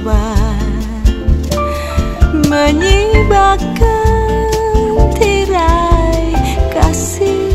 berkobar menyibakkan tirai kasih.